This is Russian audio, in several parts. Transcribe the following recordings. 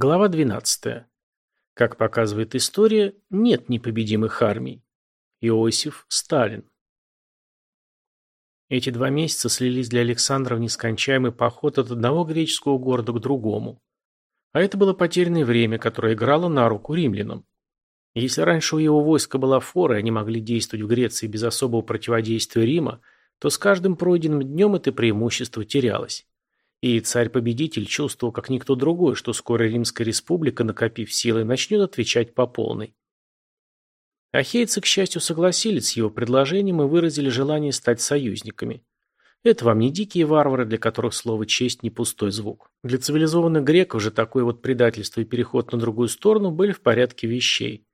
Глава 12. Как показывает история, нет непобедимых армий. Иосиф Сталин. Эти два месяца слились для Александра в нескончаемый поход от одного греческого города к другому. А это было потерянное время, которое играло на руку римлянам. Если раньше у его войска была фора, и они могли действовать в Греции без особого противодействия Рима, то с каждым пройденным днем это преимущество терялось. И царь-победитель чувствовал, как никто другой, что скоро Римская республика, накопив силы, начнет отвечать по полной. Ахейцы, к счастью, согласились с его предложением и выразили желание стать союзниками. Это вам не дикие варвары, для которых слово «честь» не пустой звук. Для цивилизованных греков же такое вот предательство и переход на другую сторону были в порядке вещей.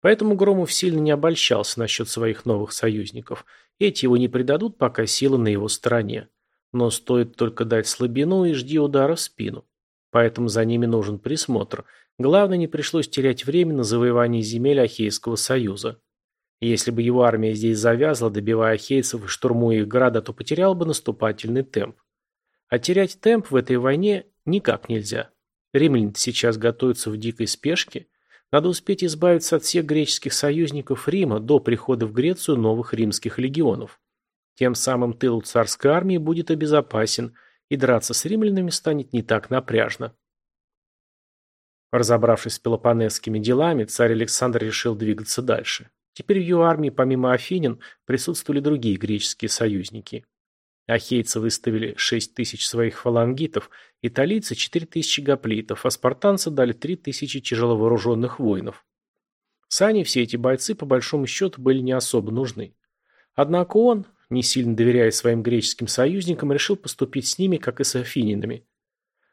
Поэтому Громов сильно не обольщался насчет своих новых союзников. Эти его не предадут, пока сила на его стороне. Но стоит только дать слабину и жди удара в спину. Поэтому за ними нужен присмотр. Главное, не пришлось терять время на завоевание земель Ахейского союза. Если бы его армия здесь завязла, добивая ахейцев и штурмуя их города, то потерял бы наступательный темп. А терять темп в этой войне никак нельзя. Римляне сейчас готовятся в дикой спешке. Надо успеть избавиться от всех греческих союзников Рима до прихода в Грецию новых римских легионов. Тем самым тыл царской армии будет обезопасен, и драться с римлянами станет не так напряжно. Разобравшись с пелопонесскими делами, царь Александр решил двигаться дальше. Теперь в его армии, помимо афинин, присутствовали другие греческие союзники. Ахейцы выставили 6 тысяч своих фалангитов, италийцы – 4 тысячи гоплитов, а спартанцы дали 3 тысячи тяжеловооруженных воинов. Сани все эти бойцы, по большому счету, были не особо нужны. Однако он, не сильно доверяя своим греческим союзникам, решил поступить с ними, как и с афининами.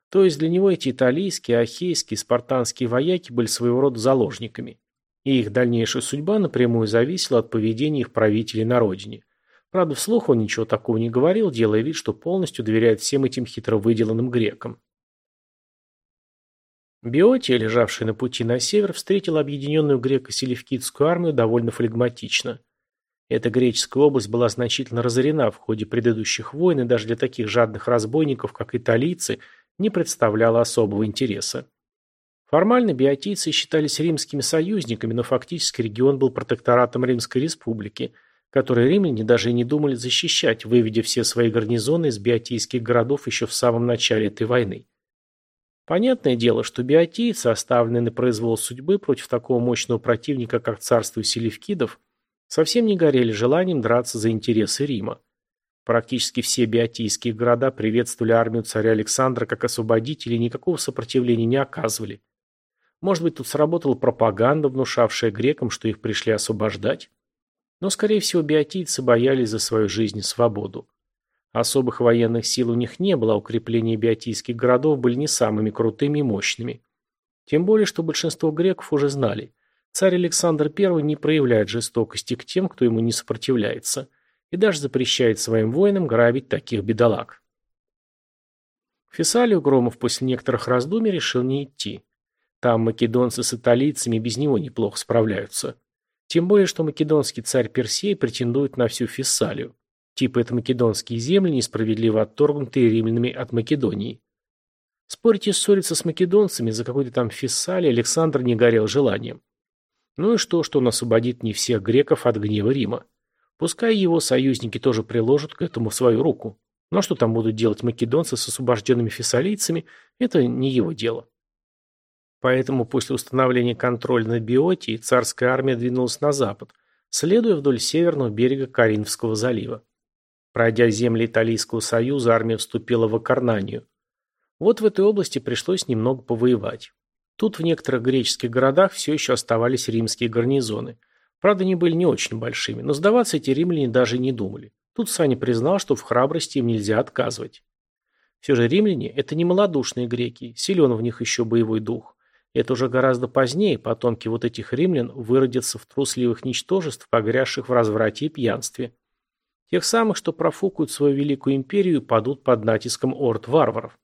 То есть для него эти италийские, ахейские, спартанские вояки были своего рода заложниками. И их дальнейшая судьба напрямую зависела от поведения их правителей на родине. Правда, вслух он ничего такого не говорил, делая вид, что полностью доверяет всем этим хитро выделанным грекам. Биотия, лежавшая на пути на север, встретила объединенную греко-селевкидскую армию довольно флегматично – эта греческая область была значительно разорена в ходе предыдущих войн и даже для таких жадных разбойников, как италийцы, не представляла особого интереса. Формально биотийцы считались римскими союзниками, но фактически регион был протекторатом Римской республики, который римляне даже и не думали защищать, выведя все свои гарнизоны из биотийских городов еще в самом начале этой войны. Понятное дело, что биотийцы, оставленные на произвол судьбы против такого мощного противника, как царство селевкидов, совсем не горели желанием драться за интересы Рима. Практически все биотийские города приветствовали армию царя Александра как освободителей и никакого сопротивления не оказывали. Может быть, тут сработала пропаганда, внушавшая грекам, что их пришли освобождать? Но, скорее всего, биотийцы боялись за свою жизнь и свободу. Особых военных сил у них не было, а укрепления биотийских городов были не самыми крутыми и мощными. Тем более, что большинство греков уже знали. Царь Александр I не проявляет жестокости к тем, кто ему не сопротивляется, и даже запрещает своим воинам грабить таких бедолаг. Фессалию Громов после некоторых раздумий решил не идти. Там македонцы с италийцами без него неплохо справляются. Тем более, что македонский царь Персей претендует на всю Фессалию. Типа это македонские земли, несправедливо отторгнутые римлянами от Македонии. Спорить и ссориться с македонцами за какой-то там Фессалии Александр не горел желанием. Ну и что, что он освободит не всех греков от гнева Рима? Пускай его союзники тоже приложат к этому свою руку. Но что там будут делать македонцы с освобожденными фессалийцами, это не его дело. Поэтому после установления контроля над Биотией царская армия двинулась на запад, следуя вдоль северного берега Каринфского залива. Пройдя земли Италийского союза, армия вступила в Акарнанию. Вот в этой области пришлось немного повоевать. Тут в некоторых греческих городах все еще оставались римские гарнизоны. Правда, они были не очень большими, но сдаваться эти римляне даже не думали. Тут Саня признал, что в храбрости им нельзя отказывать. Все же римляне – это не малодушные греки, силен в них еще боевой дух. Это уже гораздо позднее потомки вот этих римлян выродятся в трусливых ничтожеств, погрязших в разврате и пьянстве. Тех самых, что профукают свою великую империю и падут под натиском орд варваров.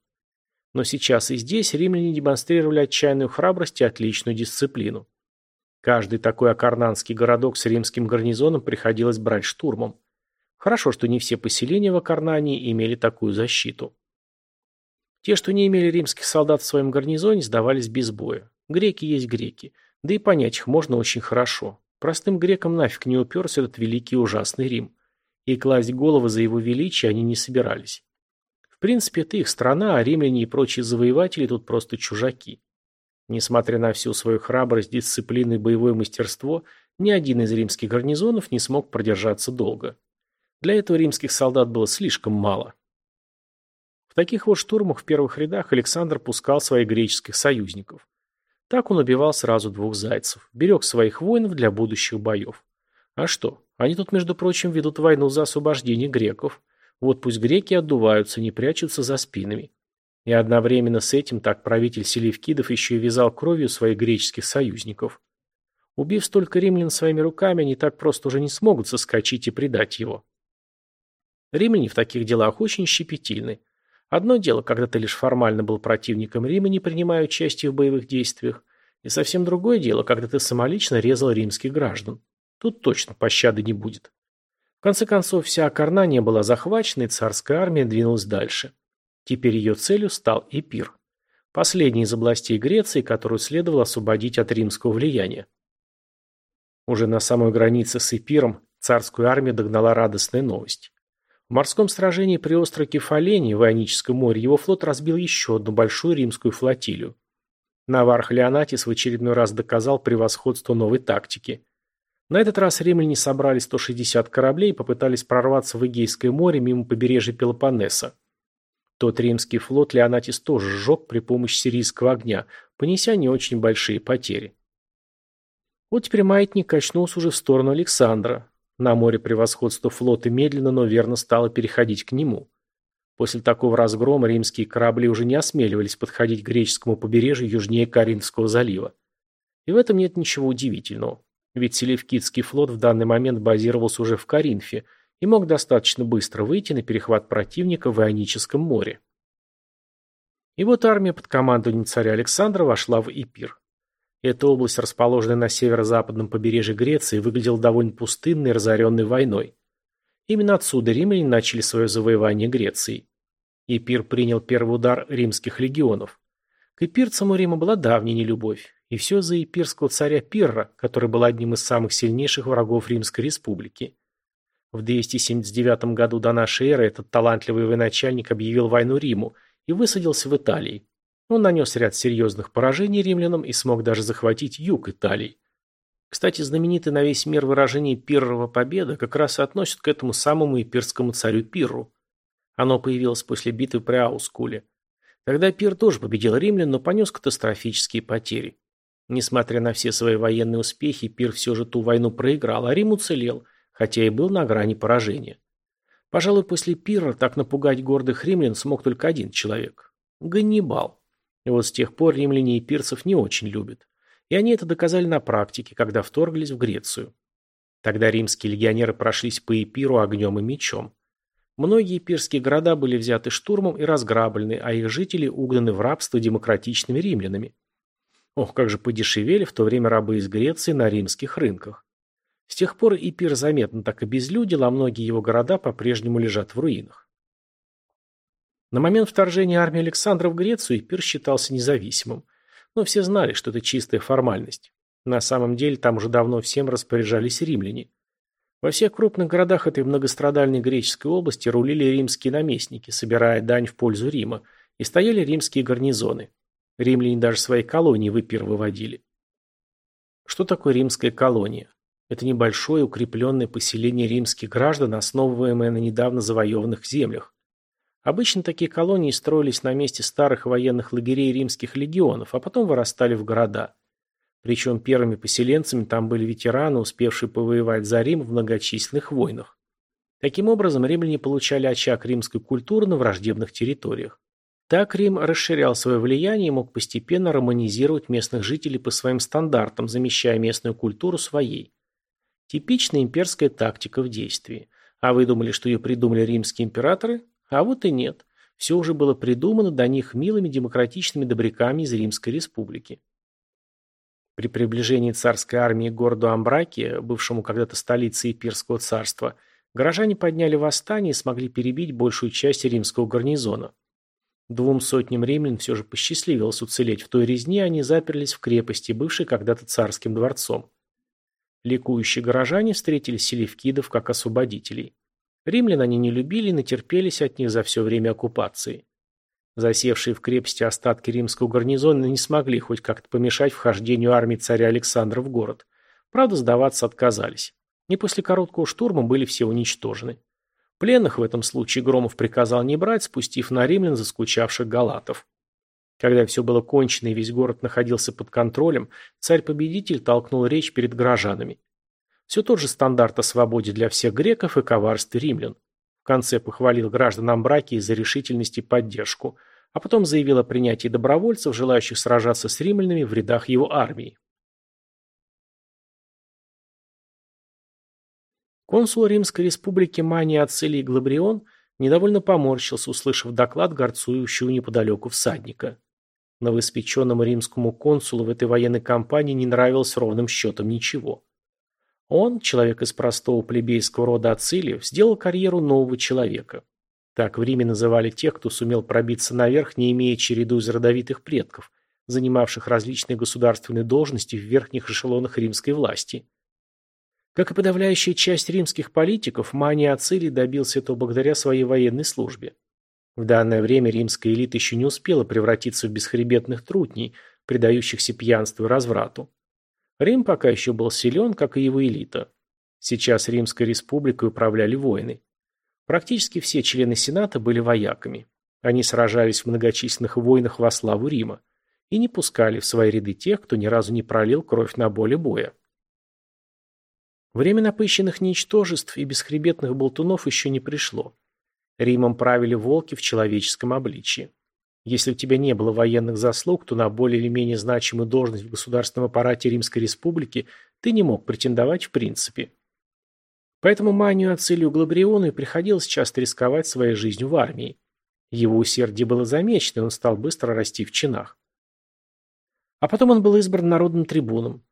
Но сейчас и здесь римляне демонстрировали отчаянную храбрость и отличную дисциплину. Каждый такой акарнанский городок с римским гарнизоном приходилось брать штурмом. Хорошо, что не все поселения в Акарнании имели такую защиту. Те, что не имели римских солдат в своем гарнизоне, сдавались без боя. Греки есть греки. Да и понять их можно очень хорошо. Простым грекам нафиг не уперся этот великий ужасный Рим. И класть головы за его величие они не собирались. В принципе, это их страна, а римляне и прочие завоеватели тут просто чужаки. Несмотря на всю свою храбрость, дисциплину и боевое мастерство, ни один из римских гарнизонов не смог продержаться долго. Для этого римских солдат было слишком мало. В таких вот штурмах в первых рядах Александр пускал своих греческих союзников. Так он убивал сразу двух зайцев, берег своих воинов для будущих боев. А что, они тут, между прочим, ведут войну за освобождение греков. Вот пусть греки отдуваются, не прячутся за спинами. И одновременно с этим так правитель Селевкидов еще и вязал кровью своих греческих союзников. Убив столько римлян своими руками, они так просто уже не смогут соскочить и предать его. Римляне в таких делах очень щепетильны. Одно дело, когда ты лишь формально был противником Рима, не принимая участия в боевых действиях, и совсем другое дело, когда ты самолично резал римских граждан. Тут точно пощады не будет. В конце концов, вся Акарнания была захвачена, и царская армия двинулась дальше. Теперь ее целью стал Эпир. Последний из областей Греции, которую следовало освободить от римского влияния. Уже на самой границе с Эпиром царскую армию догнала радостная новость. В морском сражении при острове Кефалении в Ионическом море его флот разбил еще одну большую римскую флотилию. Наварх Леонатис в очередной раз доказал превосходство новой тактики. На этот раз римляне собрали 160 кораблей и попытались прорваться в Эгейское море мимо побережья Пелопоннеса. Тот римский флот Леонатис тоже сжег при помощи сирийского огня, понеся не очень большие потери. Вот теперь маятник качнулся уже в сторону Александра. На море превосходство флота медленно, но верно стало переходить к нему. После такого разгрома римские корабли уже не осмеливались подходить к греческому побережью южнее Каринского залива. И в этом нет ничего удивительного. Ведь Селевкидский флот в данный момент базировался уже в Каринфе и мог достаточно быстро выйти на перехват противника в Ионическом море. И вот армия под командованием царя Александра вошла в Ипир. Эта область, расположенная на северо-западном побережье Греции, выглядела довольно пустынной и разоренной войной. Именно отсюда римляне начали свое завоевание Греции. Ипир принял первый удар римских легионов. К эпирцам у Рима была давняя нелюбовь, и все за эпирского царя Пирра, который был одним из самых сильнейших врагов Римской республики. В 279 году до нашей эры этот талантливый военачальник объявил войну Риму и высадился в Италии. Он нанес ряд серьезных поражений римлянам и смог даже захватить юг Италии. Кстати, знаменитое на весь мир выражение «пиррова победа» как раз и относят к этому самому ипирскому царю Пирру. Оно появилось после битвы при Аускуле. Тогда Пир тоже победил римлян, но понес катастрофические потери. Несмотря на все свои военные успехи, Пир все же ту войну проиграл, а Рим уцелел, хотя и был на грани поражения. Пожалуй, после Пирра так напугать гордых римлян смог только один человек – Ганнибал. И вот с тех пор римляне и пирцев не очень любят. И они это доказали на практике, когда вторглись в Грецию. Тогда римские легионеры прошлись по Эпиру огнем и мечом. Многие пирские города были взяты штурмом и разграблены, а их жители угнаны в рабство демократичными римлянами. Ох, как же подешевели в то время рабы из Греции на римских рынках. С тех пор Ипир заметно так обезлюдил, а многие его города по-прежнему лежат в руинах. На момент вторжения армии Александра в Грецию Ипир считался независимым. Но все знали, что это чистая формальность. На самом деле там уже давно всем распоряжались римляне. Во всех крупных городах этой многострадальной греческой области рулили римские наместники, собирая дань в пользу Рима, и стояли римские гарнизоны. Римляне даже свои колонии в Эпир выводили. Что такое римская колония? Это небольшое укрепленное поселение римских граждан, основываемое на недавно завоеванных землях. Обычно такие колонии строились на месте старых военных лагерей римских легионов, а потом вырастали в города. Причем первыми поселенцами там были ветераны, успевшие повоевать за Рим в многочисленных войнах. Таким образом, римляне получали очаг римской культуры на враждебных территориях. Так Рим расширял свое влияние и мог постепенно романизировать местных жителей по своим стандартам, замещая местную культуру своей. Типичная имперская тактика в действии. А вы думали, что ее придумали римские императоры? А вот и нет. Все уже было придумано до них милыми демократичными добряками из Римской республики. При приближении царской армии к городу Амбракия, бывшему когда-то столицей Ипирского царства, горожане подняли восстание и смогли перебить большую часть римского гарнизона. Двум сотням римлян все же посчастливилось уцелеть в той резне, они заперлись в крепости, бывшей когда-то царским дворцом. Ликующие горожане встретили селевкидов как освободителей. Римлян они не любили и натерпелись от них за все время оккупации. Засевшие в крепости остатки римского гарнизона не смогли хоть как-то помешать вхождению армии царя Александра в город. Правда, сдаваться отказались. И после короткого штурма были все уничтожены. Пленных в этом случае Громов приказал не брать, спустив на римлян заскучавших галатов. Когда все было кончено и весь город находился под контролем, царь-победитель толкнул речь перед горожанами. Все тот же стандарт о свободе для всех греков и коварстве римлян. В конце похвалил граждан Амбракии за решительность и поддержку, а потом заявил о принятии добровольцев, желающих сражаться с римлянами в рядах его армии. Консул Римской республики Мания Ацилий Глабрион недовольно поморщился, услышав доклад горцующего неподалеку всадника. Новоиспеченному римскому консулу в этой военной кампании не нравилось ровным счетом ничего. Он, человек из простого плебейского рода Ацилиев, сделал карьеру нового человека. Так в Риме называли тех, кто сумел пробиться наверх, не имея череду из родовитых предков, занимавших различные государственные должности в верхних эшелонах римской власти. Как и подавляющая часть римских политиков, Мания Ацилий добился этого благодаря своей военной службе. В данное время римская элита еще не успела превратиться в бесхребетных трутней, предающихся пьянству и разврату. Рим пока еще был силен, как и его элита. Сейчас Римской республикой управляли воины. Практически все члены Сената были вояками. Они сражались в многочисленных войнах во славу Рима и не пускали в свои ряды тех, кто ни разу не пролил кровь на поле боя. Время напыщенных ничтожеств и бесхребетных болтунов еще не пришло. Римом правили волки в человеческом обличии. Если у тебя не было военных заслуг, то на более или менее значимую должность в государственном аппарате Римской Республики ты не мог претендовать в принципе. Поэтому Манию Ацилию Глабриону приходилось часто рисковать своей жизнью в армии. Его усердие было замечено, и он стал быстро расти в чинах. А потом он был избран народным трибуном.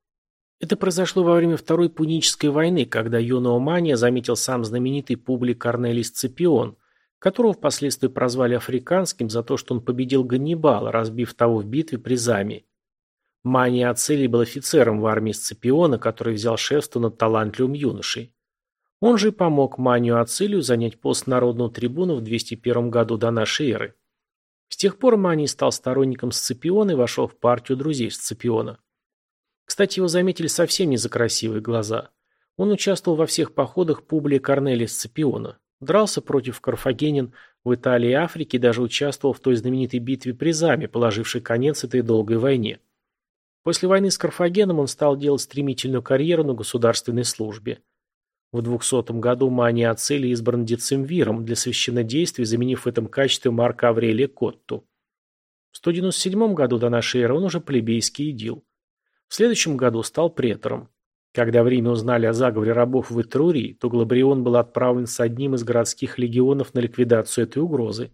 Это произошло во время Второй Пунической войны, когда юного Мания заметил сам знаменитый Публий Корнелий Сципион, которого впоследствии прозвали африканским за то, что он победил Ганнибала, разбив того в битве при Заме. Мания Ацилий был офицером в армии Сципиона, который взял шефство над талантливым юношей. Он же и помог Манию Ацилию занять пост народного трибуна в 201 году до нашей эры. С тех пор Маний стал сторонником Сципиона и вошел в партию друзей Сципиона. Кстати, его заметили совсем не за красивые глаза. Он участвовал во всех походах Публия Корнелия Сципиона. Дрался против карфагенин в Италии и Африке и даже участвовал в той знаменитой битве при Заме, положившей конец этой долгой войне. После войны с Карфагеном он стал делать стремительную карьеру на государственной службе. В 200 году Мания Ацелий избран децимвиром для священнодействия, заменив в этом качестве Марка Аврелия Котту. В 197 году до эры он уже плебейский идил. В следующем году стал претором. Когда в Риме узнали о заговоре рабов в Этрурии, то Глабрион был отправлен с одним из городских легионов на ликвидацию этой угрозы.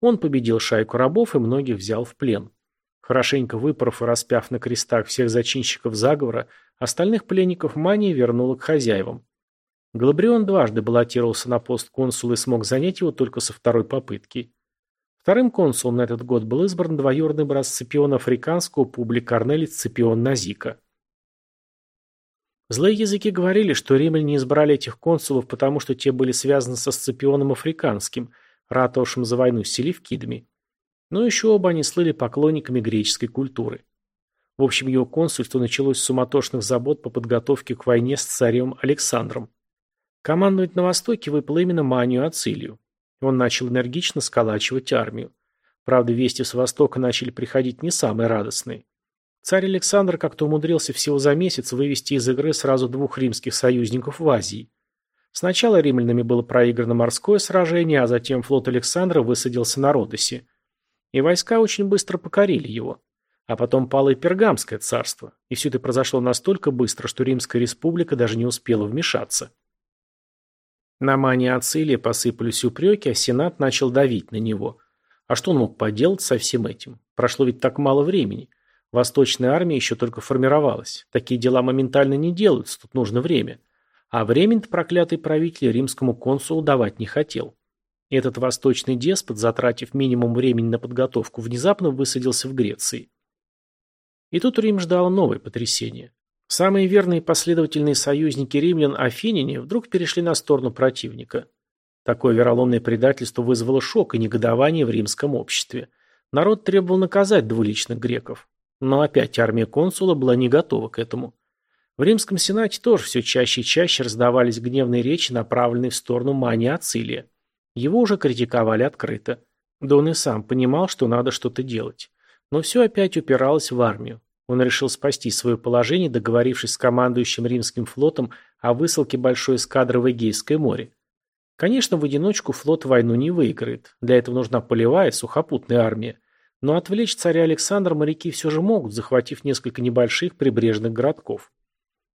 Он победил шайку рабов и многих взял в плен. Хорошенько выпоров и распяв на крестах всех зачинщиков заговора, остальных пленников Мании вернула к хозяевам. Глабрион дважды баллотировался на пост консула и смог занять его только со второй попытки. Вторым консулом на этот год был избран двоюродный брат Сципиона Африканского Публи Корнелий Сципион Назика. Злые языки говорили, что римляне избрали этих консулов, потому что те были связаны со Сципионом Африканским, ратовавшим за войну с селевкидами. Но еще оба они слыли поклонниками греческой культуры. В общем, его консульство началось с суматошных забот по подготовке к войне с царем Александром. Командовать на Востоке выпало именно Манию Ацилию. Он начал энергично сколачивать армию. Правда, вести с Востока начали приходить не самые радостные. Царь Александр как-то умудрился всего за месяц вывести из игры сразу двух римских союзников в Азии. Сначала римлянами было проиграно морское сражение, а затем флот Александра высадился на Родосе. И войска очень быстро покорили его. А потом пало и Пергамское царство. И все это произошло настолько быстро, что Римская республика даже не успела вмешаться. На мане Ацилия посыпались упреки, а Сенат начал давить на него. А что он мог поделать со всем этим? Прошло ведь так мало времени. Восточная армия еще только формировалась. Такие дела моментально не делаются, тут нужно время. А времени проклятый правитель римскому консулу давать не хотел. Этот восточный деспот, затратив минимум времени на подготовку, внезапно высадился в Греции. И тут Рим ждало новое потрясение. Самые верные последовательные союзники римлян афиняне вдруг перешли на сторону противника. Такое вероломное предательство вызвало шок и негодование в римском обществе. Народ требовал наказать двуличных греков. Но опять армия консула была не готова к этому. В римском сенате тоже все чаще и чаще раздавались гневные речи, направленные в сторону Мания Ацилия. Его уже критиковали открыто. Да он и сам понимал, что надо что-то делать. Но все опять упиралось в армию. Он решил спасти свое положение, договорившись с командующим римским флотом о высылке большой эскадры в Эгейское море. Конечно, в одиночку флот войну не выиграет. Для этого нужна полевая, сухопутная армия. Но отвлечь царя Александра моряки все же могут, захватив несколько небольших прибрежных городков.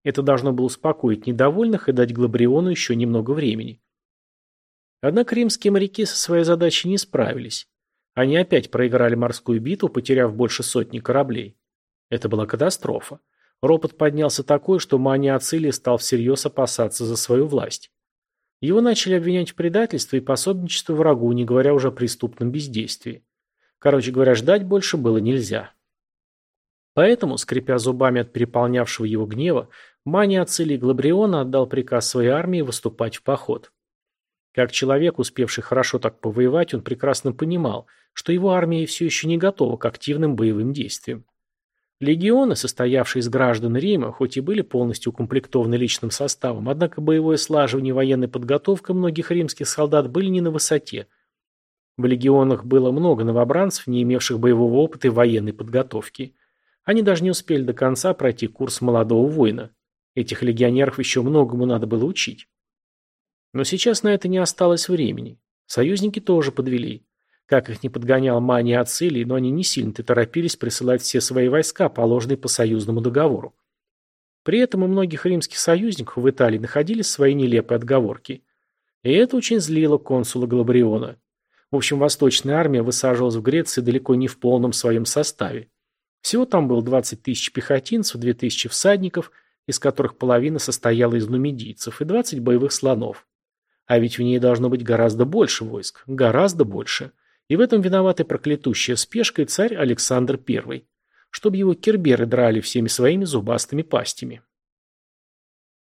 Это должно было успокоить недовольных и дать Глабриону еще немного времени. Однако римские моряки со своей задачей не справились. Они опять проиграли морскую битву, потеряв больше сотни кораблей. Это была катастрофа. Ропот поднялся такой, что Мания Ацилия стал всерьез опасаться за свою власть. Его начали обвинять в предательстве и пособничестве врагу, не говоря уже о преступном бездействии. Короче говоря, ждать больше было нельзя. Поэтому, скрипя зубами от переполнявшего его гнева, Мания Ацилий Глабриона отдал приказ своей армии выступать в поход. Как человек, успевший хорошо так повоевать, он прекрасно понимал, что его армия все еще не готова к активным боевым действиям. Легионы, состоявшие из граждан Рима, хоть и были полностью укомплектованы личным составом, однако боевое слаживание и военная подготовка многих римских солдат были не на высоте. В легионах было много новобранцев, не имевших боевого опыта и военной подготовки. Они даже не успели до конца пройти курс молодого воина. Этих легионеров еще многому надо было учить. Но сейчас на это не осталось времени. Союзники тоже подвели. Как их не подгонял мания Ацилии, но они не сильно-то торопились присылать все свои войска, положенные по союзному договору. При этом у многих римских союзников в Италии находились свои нелепые отговорки. И это очень злило консула Глабриона. В общем, Восточная армия высаживалась в Греции далеко не в полном своем составе. Всего там было 20 тысяч пехотинцев, 2 тысячи всадников, из которых половина состояла из нумидийцев, и 20 боевых слонов. А ведь в ней должно быть гораздо больше войск. Гораздо больше. И в этом виноваты проклятущая спешка и царь Александр I. Чтобы его керберы драли всеми своими зубастыми пастями.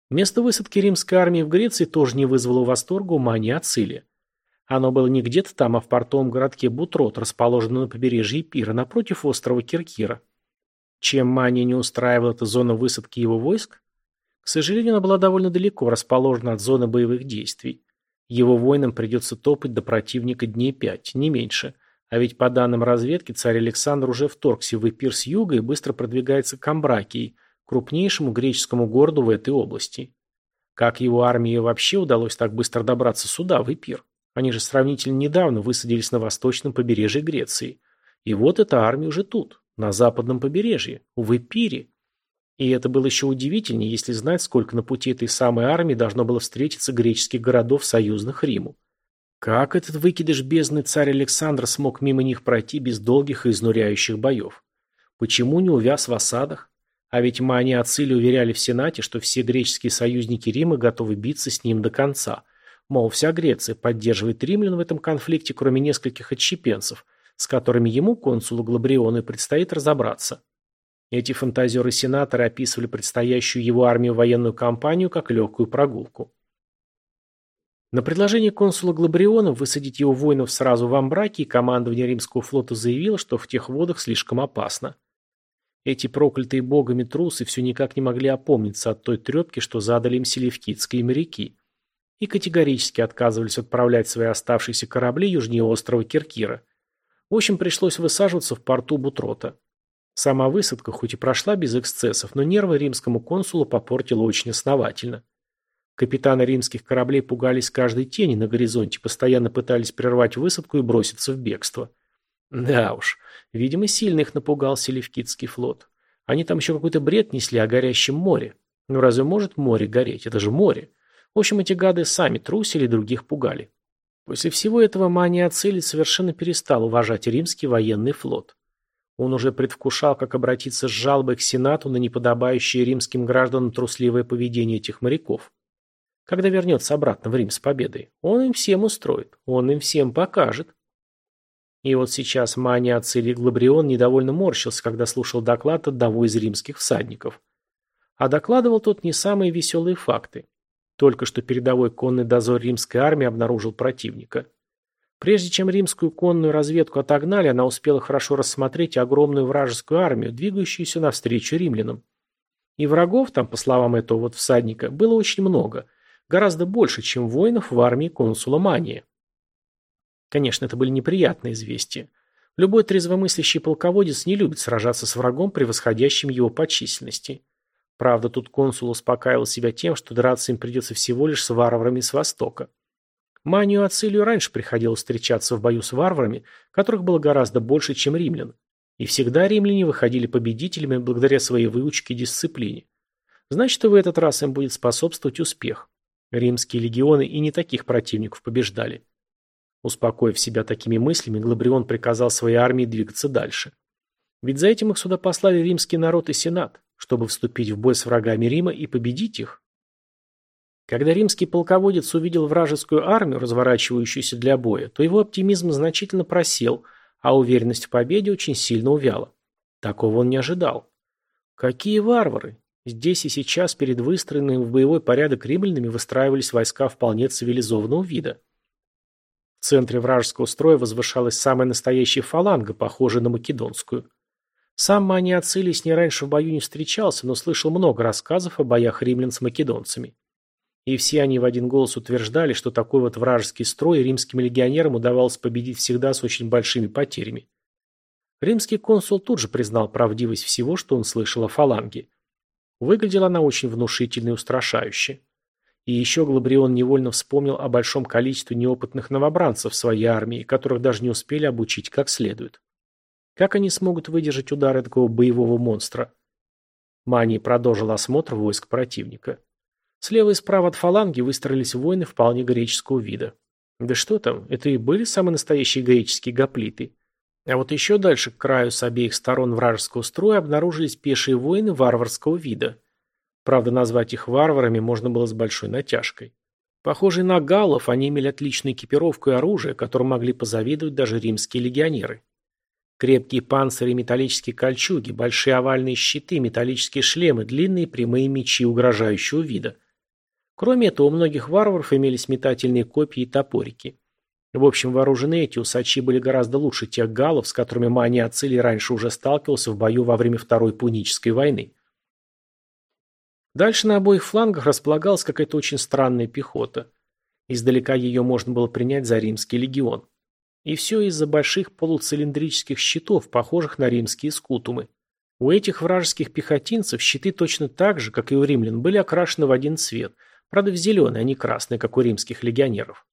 Место высадки римской армии в Греции тоже не вызвало восторга у Мани Ацилия. Оно было не где-то там, а в портовом городке Бутрот, расположенном на побережье Пира, напротив острова Киркира. Чем Мания не устраивала эта зона высадки его войск? К сожалению, она была довольно далеко расположена от зоны боевых действий. Его воинам придется топать до противника дней пять, не меньше. А ведь по данным разведки царь Александр уже вторгся в Эпир с юга и быстро продвигается к Амбракии, крупнейшему греческому городу в этой области. Как его армии вообще удалось так быстро добраться сюда, в Эпир? Они же сравнительно недавно высадились на восточном побережье Греции. И вот эта армия уже тут, на западном побережье, в Эпире. И это было еще удивительнее, если знать, сколько на пути этой самой армии должно было встретиться греческих городов, союзных Риму. Как этот выкидыш бездны царь Александр смог мимо них пройти без долгих и изнуряющих боев? Почему не увяз в осадах? А ведь Мания Ацили уверяли в Сенате, что все греческие союзники Рима готовы биться с ним до конца. Мол, вся Греция поддерживает римлян в этом конфликте, кроме нескольких отщепенцев, с которыми ему, консулу Глабриону, предстоит разобраться. Эти фантазеры-сенаторы описывали предстоящую его армию военную кампанию как легкую прогулку. На предложение консула Глабриона высадить его воинов сразу в Амбраке командование римского флота заявило, что в тех водах слишком опасно. Эти проклятые богами трусы все никак не могли опомниться от той трепки, что задали им селевкидские моряки, и категорически отказывались отправлять свои оставшиеся корабли южнее острова Киркира. В общем, пришлось высаживаться в порту Бутрота. Сама высадка хоть и прошла без эксцессов, но нервы римскому консулу попортила очень основательно. Капитаны римских кораблей пугались каждой тени на горизонте, постоянно пытались прервать высадку и броситься в бегство. Да уж, видимо, сильно их напугал Селевкидский флот. Они там еще какой-то бред несли о горящем море. Ну разве может море гореть? Это же море. В общем, эти гады сами трусили и других пугали. После всего этого Мания Ацилий совершенно перестал уважать римский военный флот. Он уже предвкушал, как обратиться с жалобой к Сенату на неподобающее римским гражданам трусливое поведение этих моряков. когда вернется обратно в Рим с победой. Он им всем устроит, он им всем покажет. И вот сейчас Мания Ацилий Глабрион недовольно морщился, когда слушал доклад одного из римских всадников. А докладывал тот не самые веселые факты. Только что передовой конный дозор римской армии обнаружил противника. Прежде чем римскую конную разведку отогнали, она успела хорошо рассмотреть огромную вражескую армию, двигающуюся навстречу римлянам. И врагов там, по словам этого вот всадника, было очень много, гораздо больше, чем воинов в армии консула Мания. Конечно, это были неприятные известия. Любой трезвомыслящий полководец не любит сражаться с врагом, превосходящим его по численности. Правда, тут консул успокаивал себя тем, что драться им придется всего лишь с варварами с востока. Манию Ацилию раньше приходилось встречаться в бою с варварами, которых было гораздо больше, чем римлян. И всегда римляне выходили победителями благодаря своей выучке и дисциплине. Значит, и в этот раз им будет способствовать успех. Римские легионы и не таких противников побеждали. Успокоив себя такими мыслями, Глабрион приказал своей армии двигаться дальше. Ведь за этим их сюда послали римский народ и сенат, чтобы вступить в бой с врагами Рима и победить их. Когда римский полководец увидел вражескую армию, разворачивающуюся для боя, то его оптимизм значительно просел, а уверенность в победе очень сильно увяла. Такого он не ожидал. Какие варвары! Здесь и сейчас перед выстроенными в боевой порядок римлянами выстраивались войска вполне цивилизованного вида. В центре вражеского строя возвышалась самая настоящая фаланга, похожая на македонскую. Сам Мани Ацилий с ней раньше в бою не встречался, но слышал много рассказов о боях римлян с македонцами. И все они в один голос утверждали, что такой вот вражеский строй римским легионерам удавалось победить всегда с очень большими потерями. Римский консул тут же признал правдивость всего, что он слышал о фаланге. Выглядела она очень внушительно и устрашающе. И еще Глабрион невольно вспомнил о большом количестве неопытных новобранцев в своей армии, которых даже не успели обучить как следует. Как они смогут выдержать удары такого боевого монстра? Мани продолжил осмотр войск противника. Слева и справа от фаланги выстроились воины вполне греческого вида. Да что там, это и были самые настоящие греческие гоплиты. А вот еще дальше, к краю с обеих сторон вражеского строя, обнаружились пешие воины варварского вида – Правда, назвать их варварами можно было с большой натяжкой. Похожие на галлов, они имели отличную экипировку и оружие, которым могли позавидовать даже римские легионеры. Крепкие панцири металлические кольчуги, большие овальные щиты, металлические шлемы, длинные прямые мечи угрожающего вида. Кроме этого, у многих варваров имелись метательные копья и топорики. В общем, вооружены эти усачи были гораздо лучше тех галлов, с которыми Мания Ацилий раньше уже сталкивался в бою во время Второй Пунической войны. Дальше на обоих флангах располагалась какая-то очень странная пехота. Издалека ее можно было принять за римский легион. И все из-за больших полуцилиндрических щитов, похожих на римские скутумы. У этих вражеских пехотинцев щиты точно так же, как и у римлян, были окрашены в один цвет, правда в зеленый, а не красный, как у римских легионеров.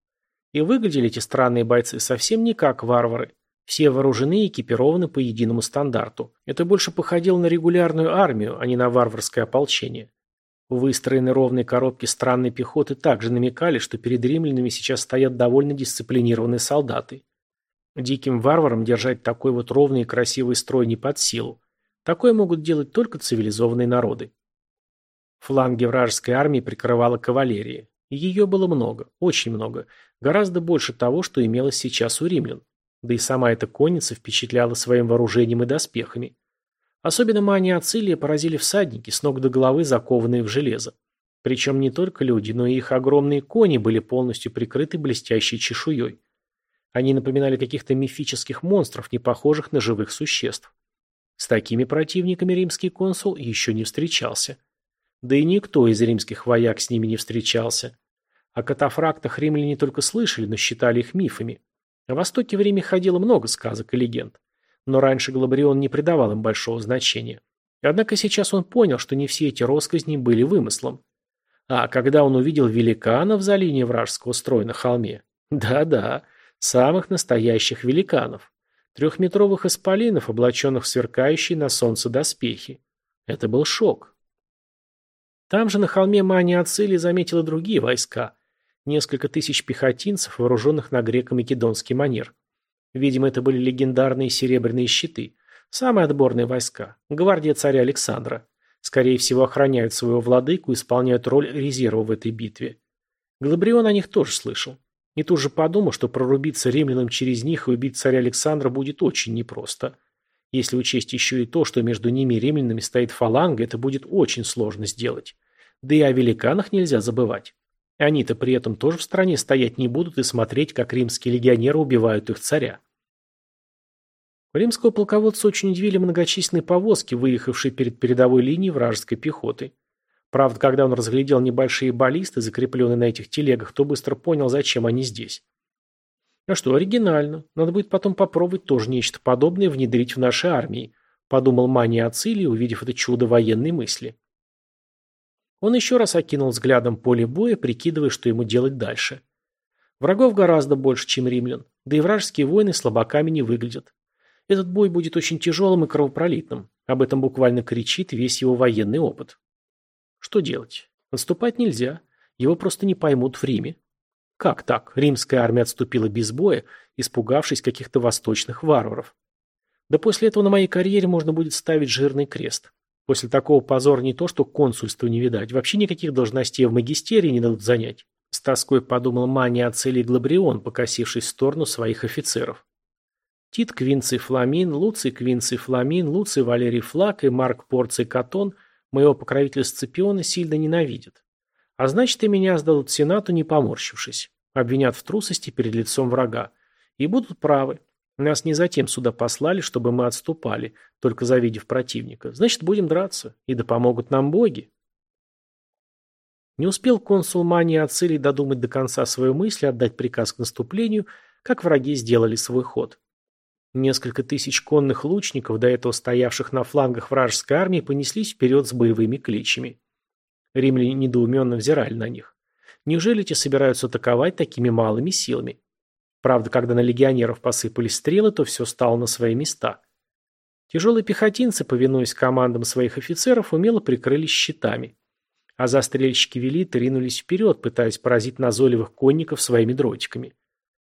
И выглядели эти странные бойцы совсем не как варвары. Все вооружены и экипированы по единому стандарту. Это больше походило на регулярную армию, а не на варварское ополчение. Выстроенные ровные коробки странной пехоты также намекали, что перед римлянами сейчас стоят довольно дисциплинированные солдаты. Диким варварам держать такой вот ровный и красивый строй не под силу. Такое могут делать только цивилизованные народы. Фланги вражеской армии прикрывала кавалерия. ее было много, очень много, гораздо больше того, что имелось сейчас у римлян. Да и сама эта конница впечатляла своим вооружением и доспехами. Особенно мания Ацилия поразили всадники, с ног до головы закованные в железо. Причем не только люди, но и их огромные кони были полностью прикрыты блестящей чешуей. Они напоминали каких-то мифических монстров, не похожих на живых существ. С такими противниками римский консул еще не встречался. Да и никто из римских вояк с ними не встречался. О катафрактах римляне только слышали, но считали их мифами. На Востоке в Риме ходило много сказок и легенд но раньше Глабрион не придавал им большого значения. Однако сейчас он понял, что не все эти росказни были вымыслом. А когда он увидел великанов за линией вражеского строя на холме, да-да, самых настоящих великанов, трехметровых исполинов, облаченных в сверкающие на солнце доспехи. Это был шок. Там же на холме Мания Ацилий заметила другие войска, несколько тысяч пехотинцев, вооруженных на греко-македонский манер. Видимо, это были легендарные серебряные щиты. Самые отборные войска. Гвардия царя Александра. Скорее всего, охраняют своего владыку и исполняют роль резерва в этой битве. Галабрион о них тоже слышал. И тут же подумал, что прорубиться римлянам через них и убить царя Александра будет очень непросто. Если учесть еще и то, что между ними и римлянами стоит фаланга, это будет очень сложно сделать. Да и о великанах нельзя забывать. Они-то при этом тоже в стране стоять не будут и смотреть, как римские легионеры убивают их царя. Римского полководца очень удивили многочисленные повозки, выехавшие перед передовой линией вражеской пехоты. Правда, когда он разглядел небольшие баллисты, закрепленные на этих телегах, то быстро понял, зачем они здесь. А что, оригинально. Надо будет потом попробовать тоже нечто подобное внедрить в нашей армии, подумал Мания Ацилий, увидев это чудо военной мысли. Он еще раз окинул взглядом поле боя, прикидывая, что ему делать дальше. Врагов гораздо больше, чем римлян, да и вражеские войны слабаками не выглядят. Этот бой будет очень тяжелым и кровопролитным. Об этом буквально кричит весь его военный опыт. Что делать? Отступать нельзя. Его просто не поймут в Риме. Как так? Римская армия отступила без боя, испугавшись каких-то восточных варваров. Да после этого на моей карьере можно будет ставить жирный крест. После такого позора не то, что консульства не видать, вообще никаких должностей в магистерии не дадут занять. С тоской подумал Мания Ацелий Глабрион, покосившись в сторону своих офицеров. Тит Квинций Фламин, Луций Квинций Фламин, Луций Валерий Флаг и Марк Порций Катон моего покровителя Сципиона сильно ненавидят. А значит, и меня сдадут Сенату, не поморщившись. Обвинят в трусости перед лицом врага. И будут правы. Нас не затем сюда послали, чтобы мы отступали, только завидев противника. Значит, будем драться. И да помогут нам боги. Не успел консул Мания Ацилий додумать до конца свою мысль отдать приказ к наступлению, как враги сделали свой ход. Несколько тысяч конных лучников, до этого стоявших на флангах вражеской армии, понеслись вперед с боевыми кличами. Римляне недоуменно взирали на них. Неужели те собираются атаковать такими малыми силами? Правда, когда на легионеров посыпались стрелы, то все стало на свои места. Тяжелые пехотинцы, повинуясь командам своих офицеров, умело прикрылись щитами. А застрельщики велиты ринулись вперед, пытаясь поразить назойливых конников своими дротиками.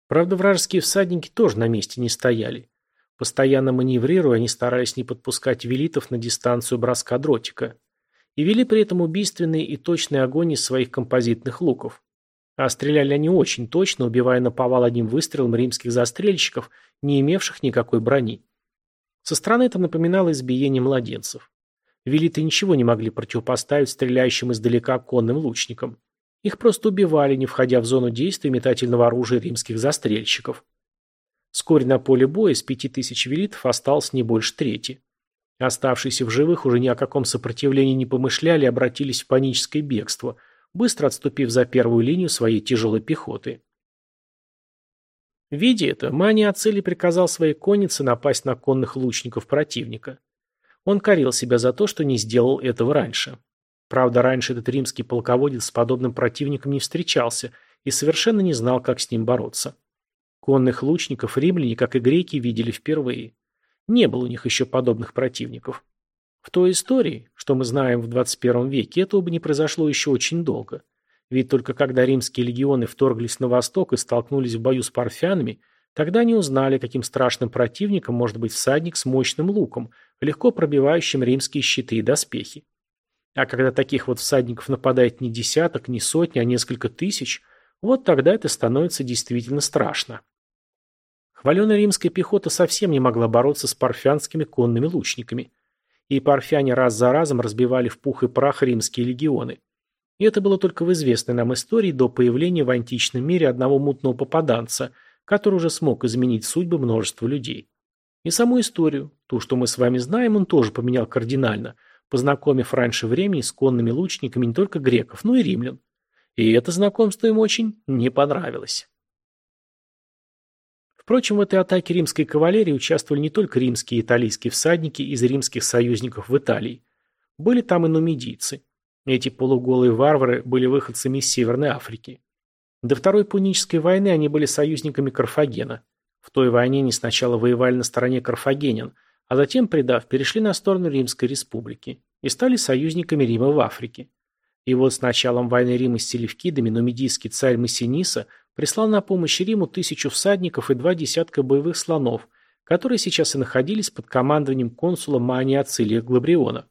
Правда, вражеские всадники тоже на месте не стояли. Постоянно маневрируя, они старались не подпускать велитов на дистанцию броска дротика. И вели при этом убийственный и точный огонь из своих композитных луков. А стреляли они очень точно, убивая на повал одним выстрелом римских застрельщиков, не имевших никакой брони. Со стороны это напоминало избиение младенцев. Велиты ничего не могли противопоставить стреляющим издалека конным лучникам. Их просто убивали, не входя в зону действия метательного оружия римских застрельщиков. Вскоре на поле боя из пяти тысяч велитов осталось не больше трети. Оставшиеся в живых уже ни о каком сопротивлении не помышляли и обратились в паническое бегство, быстро отступив за первую линию своей тяжелой пехоты. Видя это, Мания Ацели приказал своей коннице напасть на конных лучников противника. Он корил себя за то, что не сделал этого раньше. Правда, раньше этот римский полководец с подобным противником не встречался и совершенно не знал, как с ним бороться. Конных лучников римляне, как и греки, видели впервые. Не было у них еще подобных противников. В той истории, что мы знаем в 21 веке, этого бы не произошло еще очень долго. Ведь только когда римские легионы вторглись на восток и столкнулись в бою с парфянами, тогда они узнали, каким страшным противником может быть всадник с мощным луком, легко пробивающим римские щиты и доспехи. А когда таких вот всадников нападает не десяток, не сотни, а несколько тысяч, вот тогда это становится действительно страшно. Хваленая римская пехота совсем не могла бороться с парфянскими конными лучниками. И парфяне раз за разом разбивали в пух и прах римские легионы. И это было только в известной нам истории до появления в античном мире одного мутного попаданца, который уже смог изменить судьбы множества людей. И саму историю, ту, что мы с вами знаем, он тоже поменял кардинально – познакомив раньше времени с конными лучниками не только греков, но и римлян. И это знакомство им очень не понравилось. Впрочем, в этой атаке римской кавалерии участвовали не только римские и италийские всадники из римских союзников в Италии. Были там и нумидийцы. Эти полуголые варвары были выходцами из Северной Африки. До Второй Пунической войны они были союзниками Карфагена. В той войне они сначала воевали на стороне карфагенян, а затем, предав, перешли на сторону Римской республики и стали союзниками Рима в Африке. И вот с началом войны Рима с Селевкидами нумидийский царь Массиниса прислал на помощь Риму тысячу всадников и два десятка боевых слонов, которые сейчас и находились под командованием консула Мания Ацилия Глабриона.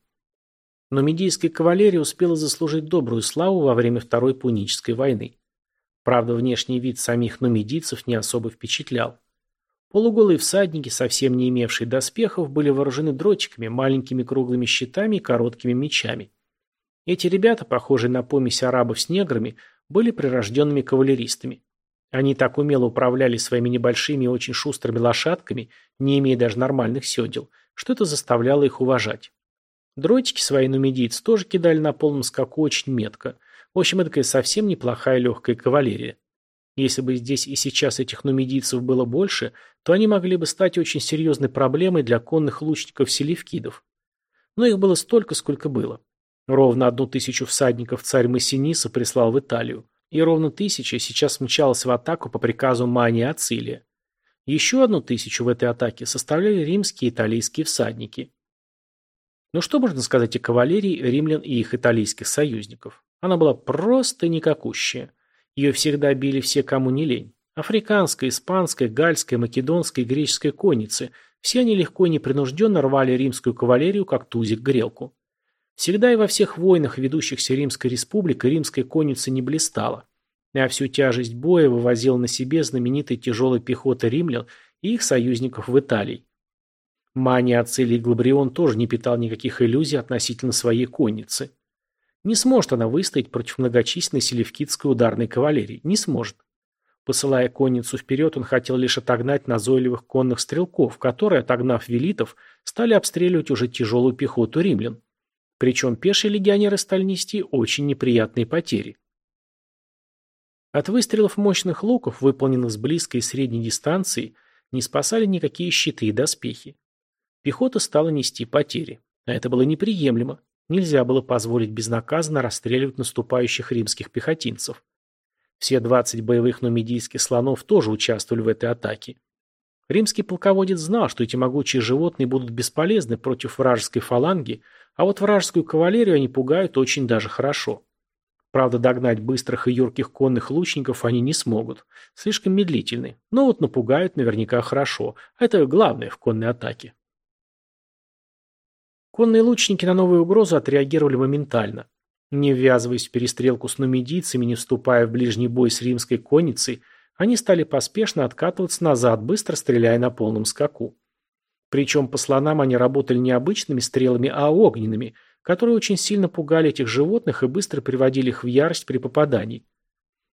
Но медийская кавалерия успела заслужить добрую славу во время Второй Пунической войны. Правда, внешний вид самих нумидийцев не особо впечатлял. Полуголые всадники, совсем не имевшие доспехов, были вооружены дротиками, маленькими круглыми щитами и короткими мечами. Эти ребята, похожие на помесь арабов с неграми, были прирожденными кавалеристами. Они так умело управляли своими небольшими и очень шустрыми лошадками, не имея даже нормальных седел, что это заставляло их уважать. Дротики свои нумидийцы тоже кидали на полном скаку очень метко. В общем, это совсем неплохая легкая кавалерия. Если бы здесь и сейчас этих нумидийцев было больше, то они могли бы стать очень серьезной проблемой для конных лучников-селевкидов. Но их было столько, сколько было. Ровно одну тысячу всадников царь Массиниса прислал в Италию, и ровно тысяча сейчас мчалась в атаку по приказу Мания Ацилия. Еще одну тысячу в этой атаке составляли римские и италийские всадники. Но что можно сказать о кавалерии римлян и их италийских союзников? Она была просто никакущая. Ее всегда били все, кому не лень. Африканская, испанская, гальская, македонская и греческая конницы – все они легко и непринужденно рвали римскую кавалерию, как тузик грелку. Всегда и во всех войнах, ведущихся Римской республикой, римская конница не блистала, а всю тяжесть боя вывозила на себе знаменитой тяжелой пехота римлян и их союзников в Италии. Мания Ацилий Глабрион тоже не питал никаких иллюзий относительно своей конницы. Не сможет она выстоять против многочисленной селевкидской ударной кавалерии. Не сможет. Посылая конницу вперед, он хотел лишь отогнать назойливых конных стрелков, которые, отогнав велитов, стали обстреливать уже тяжелую пехоту римлян. Причем пешие легионеры стали нести очень неприятные потери. От выстрелов мощных луков, выполненных с близкой и средней дистанции, не спасали никакие щиты и доспехи. Пехота стала нести потери. А это было неприемлемо. Нельзя было позволить безнаказанно расстреливать наступающих римских пехотинцев. Все 20 боевых нумидийских слонов тоже участвовали в этой атаке. Римский полководец знал, что эти могучие животные будут бесполезны против вражеской фаланги, а вот вражескую кавалерию они пугают очень даже хорошо. Правда, догнать быстрых и юрких конных лучников они не смогут. Слишком медлительны. Но вот напугают наверняка хорошо. Это главное в конной атаке. Конные лучники на новую угрозу отреагировали моментально. Не ввязываясь в перестрелку с нумидийцами, не вступая в ближний бой с римской конницей, они стали поспешно откатываться назад, быстро стреляя на полном скаку. Причем по слонам они работали не обычными стрелами, а огненными, которые очень сильно пугали этих животных и быстро приводили их в ярость при попадании.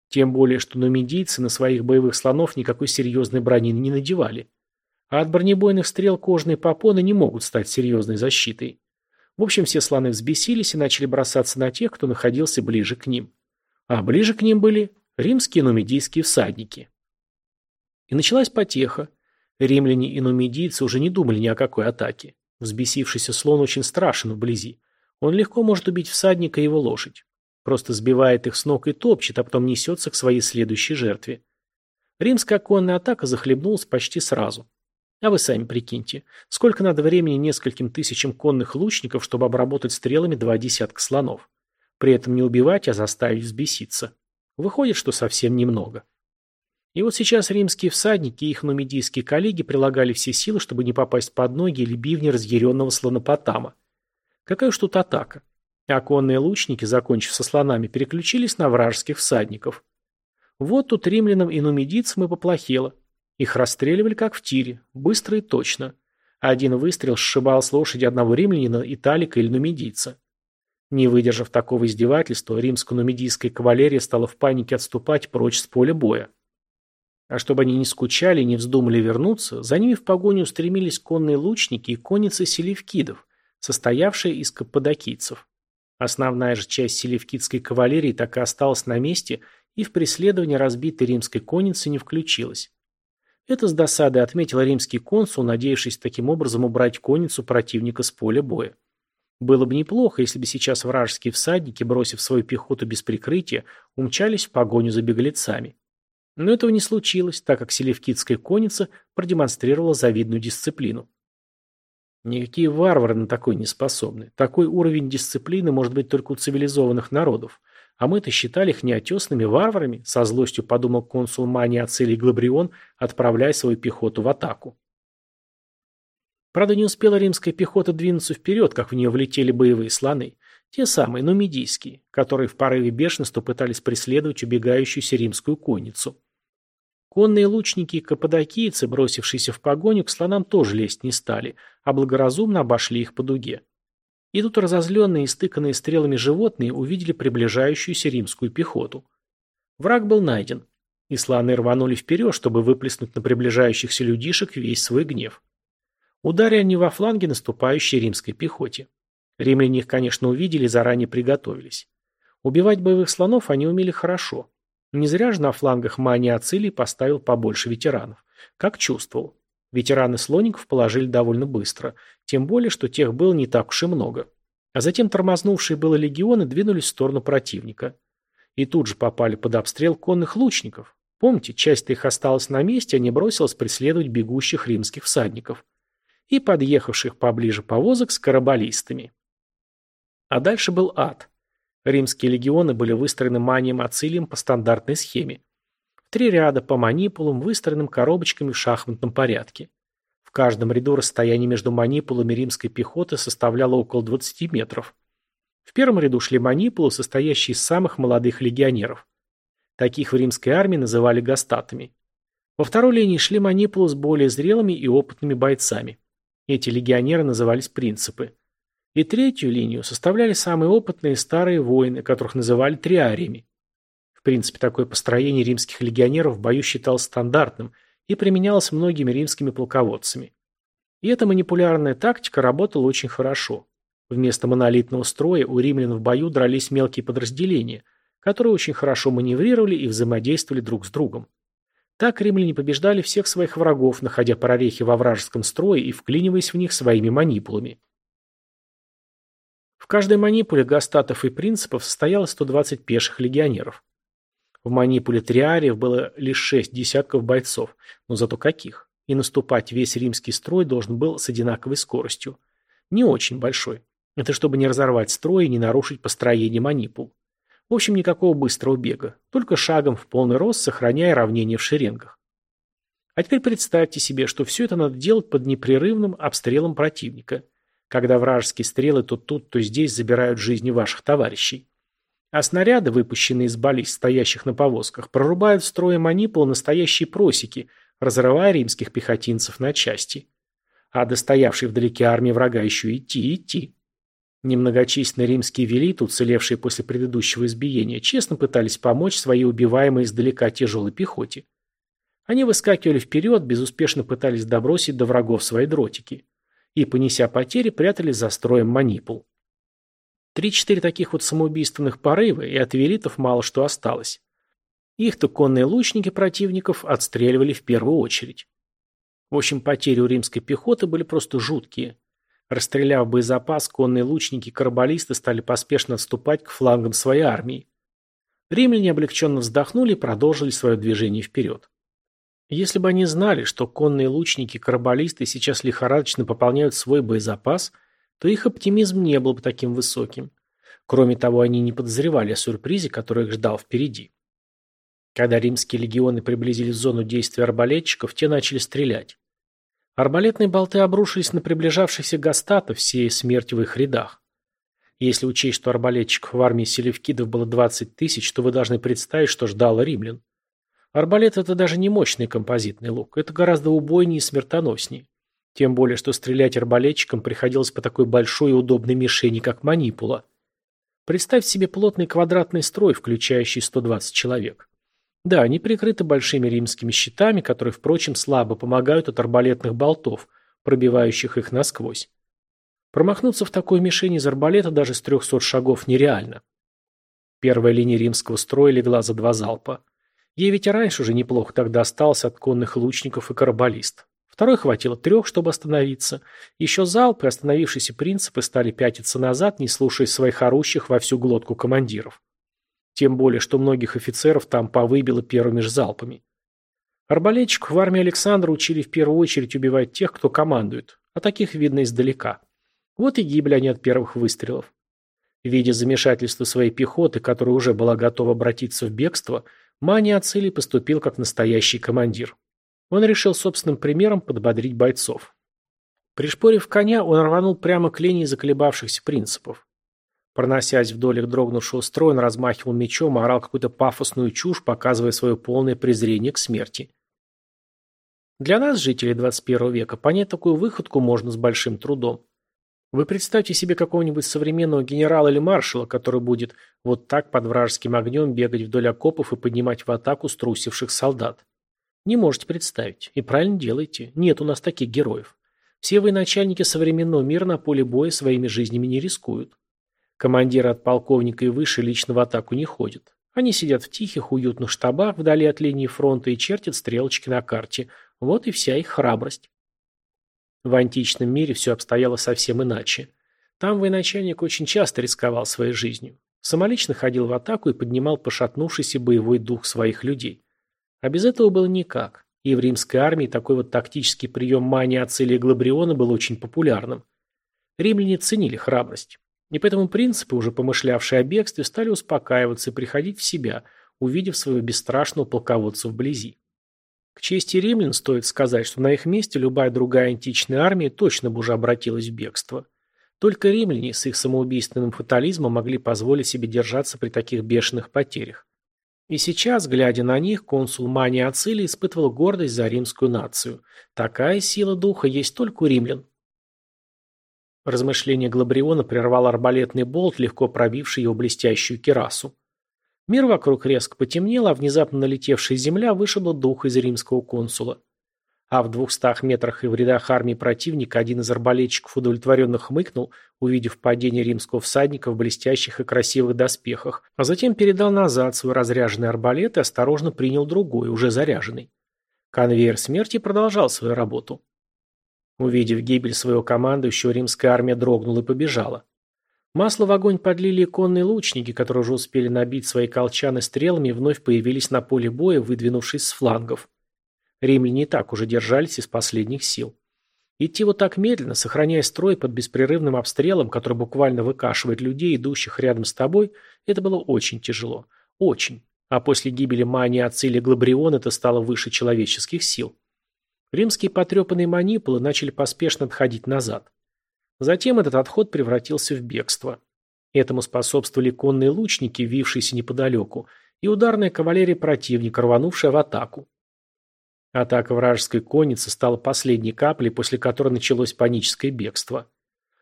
Тем более, что нумидийцы на своих боевых слонов никакой серьезной брони не надевали. А от бронебойных стрел кожные попоны не могут стать серьезной защитой. В общем, все слоны взбесились и начали бросаться на тех, кто находился ближе к ним. А ближе к ним были римские нумидийские всадники. И началась потеха. Римляне и нумидийцы уже не думали ни о какой атаке. Взбесившийся слон очень страшен вблизи. Он легко может убить всадника и его лошадь. Просто сбивает их с ног и топчет, а потом несется к своей следующей жертве. Римская конная атака захлебнулась почти сразу. А вы сами прикиньте, сколько надо времени нескольким тысячам конных лучников, чтобы обработать стрелами два десятка слонов. При этом не убивать, а заставить взбеситься. Выходит, что совсем немного. И вот сейчас римские всадники и их нумидийские коллеги прилагали все силы, чтобы не попасть под ноги или бивни разъяренного слонопотама. Какая уж тут атака. А лучники, закончив со слонами, переключились на вражеских всадников. Вот тут римлянам и нумидийцам и поплохело. Их расстреливали как в тире, быстро и точно. Один выстрел сшибал с лошади одного римлянина, италика или нумидийца. Не выдержав такого издевательства, римско-нумидийская кавалерия стала в панике отступать прочь с поля боя. А чтобы они не скучали и не вздумали вернуться, за ними в погоню устремились конные лучники и конницы селевкидов, состоявшие из каппадокийцев. Основная же часть селевкидской кавалерии так и осталась на месте и в преследование разбитой римской конницы не включилась. Это с досадой отметил римский консул, надеявшись таким образом убрать конницу противника с поля боя. Было бы неплохо, если бы сейчас вражеские всадники, бросив свою пехоту без прикрытия, умчались в погоню за беглецами. Но этого не случилось, так как селевкидская конница продемонстрировала завидную дисциплину. Никакие варвары на такой не способны. Такой уровень дисциплины может быть только у цивилизованных народов. А мы-то считали их неотесными варварами, со злостью подумал консул Мани Ацилий Глабрион, отправляя свою пехоту в атаку. Правда, не успела римская пехота двинуться вперед, как в нее влетели боевые слоны. Те самые, нумидийские, которые в порыве бешенства пытались преследовать убегающуюся римскую конницу. Конные лучники и каппадокийцы, бросившиеся в погоню, к слонам тоже лезть не стали, а благоразумно обошли их по дуге. И тут разозленные и стыканные стрелами животные увидели приближающуюся римскую пехоту. Враг был найден, и слоны рванули вперед, чтобы выплеснуть на приближающихся людишек весь свой гнев. Ударили они во фланге наступающей римской пехоте. Римляне их, конечно, увидели и заранее приготовились. Убивать боевых слонов они умели хорошо. Не зря же на флангах Мания Ацилий поставил побольше ветеранов. Как чувствовал. Ветераны слоников положили довольно быстро, тем более, что тех было не так уж и много. А затем тормознувшие было легионы двинулись в сторону противника. И тут же попали под обстрел конных лучников. Помните, часть их осталась на месте, а не бросилась преследовать бегущих римских всадников. И подъехавших поближе повозок с карабалистами. А дальше был ад. Римские легионы были выстроены манием Ацилием по стандартной схеме. Три ряда по манипулам, выстроенным коробочками в шахматном порядке. В каждом ряду расстояние между манипулами римской пехоты составляло около 20 метров. В первом ряду шли манипулы, состоящие из самых молодых легионеров. Таких в римской армии называли гастатами. Во второй линии шли манипулы с более зрелыми и опытными бойцами. Эти легионеры назывались принципы. И третью линию составляли самые опытные старые воины, которых называли триариями. В принципе, такое построение римских легионеров в бою считалось стандартным и применялось многими римскими полководцами. И эта манипулярная тактика работала очень хорошо. Вместо монолитного строя у римлян в бою дрались мелкие подразделения, которые очень хорошо маневрировали и взаимодействовали друг с другом. Так римляне побеждали всех своих врагов, находя прорехи во вражеском строе и вклиниваясь в них своими манипулами. В каждой манипуле гастатов и принципов состояло 120 пеших легионеров. В манипуле триариев было лишь шесть десятков бойцов, но зато каких. И наступать весь римский строй должен был с одинаковой скоростью. Не очень большой. Это чтобы не разорвать строй и не нарушить построение манипул. В общем, никакого быстрого бега, только шагом в полный рост, сохраняя равнение в шеренгах. А теперь представьте себе, что все это надо делать под непрерывным обстрелом противника когда вражеские стрелы то тут, то здесь забирают жизни ваших товарищей. А снаряды, выпущенные из баллист, стоящих на повозках, прорубают в строе манипул настоящие просеки, разрывая римских пехотинцев на части. А достоявшей вдалеке армии врага еще идти, идти. Немногочисленные римские велиты, уцелевшие после предыдущего избиения, честно пытались помочь своей убиваемой издалека тяжелой пехоте. Они выскакивали вперед, безуспешно пытались добросить до врагов свои дротики и, понеся потери, прятались за строем манипул. Три-четыре таких вот самоубийственных порыва, и от велитов мало что осталось. Их-то конные лучники противников отстреливали в первую очередь. В общем, потери у римской пехоты были просто жуткие. Расстреляв боезапас, конные лучники и карабалисты стали поспешно отступать к флангам своей армии. Римляне облегченно вздохнули и продолжили свое движение вперед. Если бы они знали, что конные лучники и карабалисты сейчас лихорадочно пополняют свой боезапас, то их оптимизм не был бы таким высоким. Кроме того, они не подозревали о сюрпризе, который их ждал впереди. Когда римские легионы приблизились в зону действия арбалетчиков, те начали стрелять. Арбалетные болты обрушились на приближавшихся гастатов, сея смерть в их рядах. Если учесть, что арбалетчиков в армии селевкидов было 20 тысяч, то вы должны представить, что ждало римлян. Арбалет – это даже не мощный композитный лук, это гораздо убойнее и смертоноснее. Тем более, что стрелять арбалетчикам приходилось по такой большой и удобной мишени, как манипула. Представь себе плотный квадратный строй, включающий 120 человек. Да, они прикрыты большими римскими щитами, которые, впрочем, слабо помогают от арбалетных болтов, пробивающих их насквозь. Промахнуться в такой мишени из арбалета даже с 300 шагов нереально. Первая линия римского строя легла за два залпа. Ей ведь и раньше уже неплохо тогда остался от конных лучников и карабалист. Второй хватило трех, чтобы остановиться. Еще залпы, остановившиеся принципы, стали пятиться назад, не слушая своих орущих во всю глотку командиров. Тем более, что многих офицеров там повыбило первыми же залпами. Арбалетчиков в армии Александра учили в первую очередь убивать тех, кто командует, а таких видно издалека. Вот и гибли они от первых выстрелов. Видя замешательство своей пехоты, которая уже была готова обратиться в бегство, Мани Ацилий поступил как настоящий командир. Он решил собственным примером подбодрить бойцов. Пришпорив коня, он рванул прямо к линии заколебавшихся принципов. Проносясь вдоль их дрогнувшего строя, он размахивал мечом, орал какую-то пафосную чушь, показывая свое полное презрение к смерти. Для нас, жителей 21 века, понять такую выходку можно с большим трудом. Вы представьте себе какого-нибудь современного генерала или маршала, который будет вот так под вражеским огнем бегать вдоль окопов и поднимать в атаку струсивших солдат. Не можете представить. И правильно делаете. Нет у нас таких героев. Все военачальники современного мира на поле боя своими жизнями не рискуют. Командиры от полковника и выше лично в атаку не ходят. Они сидят в тихих, уютных штабах вдали от линии фронта и чертят стрелочки на карте. Вот и вся их храбрость. В античном мире все обстояло совсем иначе. Там военачальник очень часто рисковал своей жизнью. Самолично ходил в атаку и поднимал пошатнувшийся боевой дух своих людей. А без этого было никак. И в римской армии такой вот тактический прием мания Ацилия Глабриона был очень популярным. Римляне ценили храбрость. И поэтому принципы, уже помышлявшие о бегстве, стали успокаиваться и приходить в себя, увидев своего бесстрашного полководца вблизи. К чести римлян стоит сказать, что на их месте любая другая античная армия точно бы уже обратилась в бегство. Только римляне с их самоубийственным фатализмом могли позволить себе держаться при таких бешеных потерях. И сейчас, глядя на них, консул Мания Ацилий испытывал гордость за римскую нацию. Такая сила духа есть только у римлян. Размышление Глабриона прервал арбалетный болт, легко пробивший его блестящую керасу. Мир вокруг резко потемнел, а внезапно налетевшая земля вышибла дух из римского консула. А в двухстах метрах и в рядах армии противника один из арбалетчиков удовлетворенно хмыкнул, увидев падение римского всадника в блестящих и красивых доспехах, а затем передал назад свой разряженный арбалет и осторожно принял другой, уже заряженный. Конвейер смерти продолжал свою работу. Увидев гибель своего командующего, римская армия дрогнула и побежала. Масло в огонь подлили конные лучники, которые уже успели набить свои колчаны стрелами и вновь появились на поле боя, выдвинувшись с флангов. Римляне и так уже держались из последних сил. Идти вот так медленно, сохраняя строй под беспрерывным обстрелом, который буквально выкашивает людей, идущих рядом с тобой, это было очень тяжело. Очень. А после гибели Мании Ацилия Глабрион это стало выше человеческих сил. Римские потрепанные манипулы начали поспешно отходить назад. Затем этот отход превратился в бегство. Этому способствовали конные лучники, вившиеся неподалеку, и ударная кавалерия противника, рванувшая в атаку. Атака вражеской конницы стала последней каплей, после которой началось паническое бегство.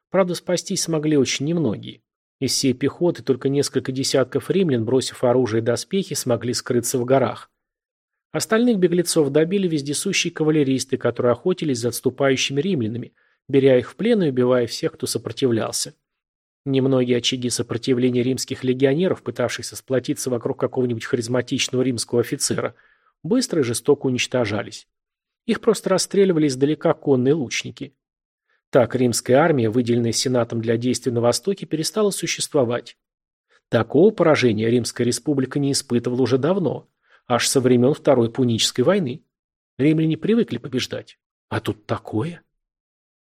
Правда, спастись смогли очень немногие. Из всей пехоты только несколько десятков римлян, бросив оружие и доспехи, смогли скрыться в горах. Остальных беглецов добили вездесущие кавалеристы, которые охотились за отступающими римлянами, беря их в плен и убивая всех, кто сопротивлялся. Немногие очаги сопротивления римских легионеров, пытавшихся сплотиться вокруг какого-нибудь харизматичного римского офицера, быстро и жестоко уничтожались. Их просто расстреливали издалека конные лучники. Так римская армия, выделенная Сенатом для действий на Востоке, перестала существовать. Такого поражения Римская республика не испытывала уже давно, аж со времен Второй Пунической войны. Римляне привыкли побеждать. А тут такое.